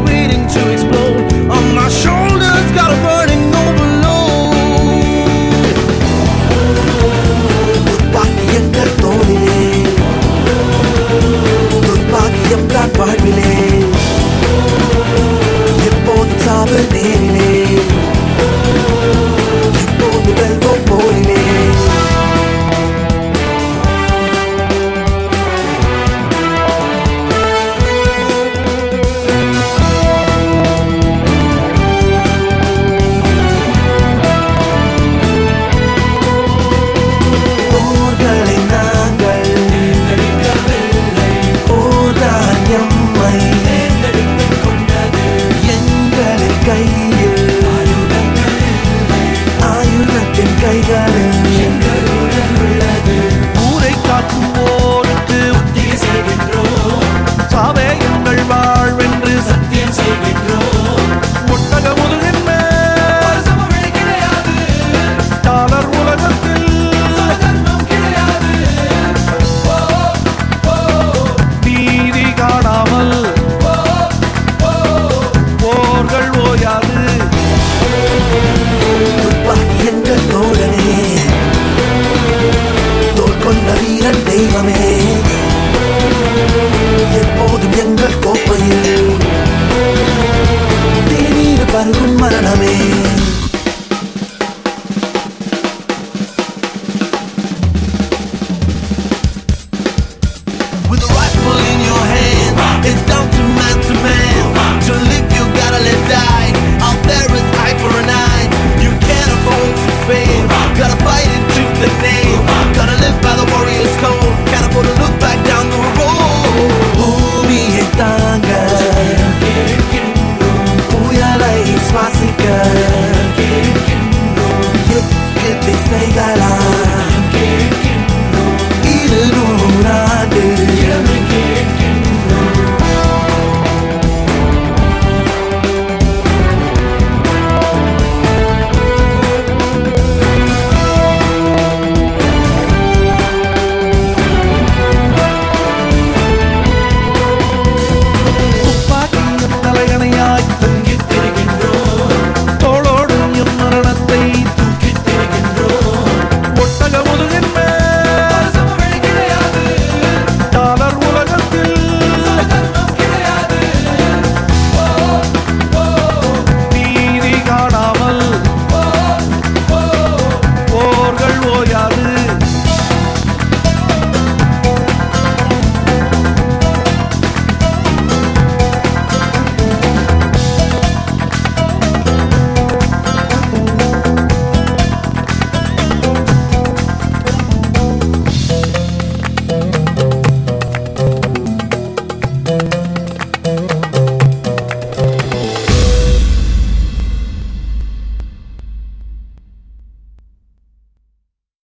waiting to explode on my shoulder.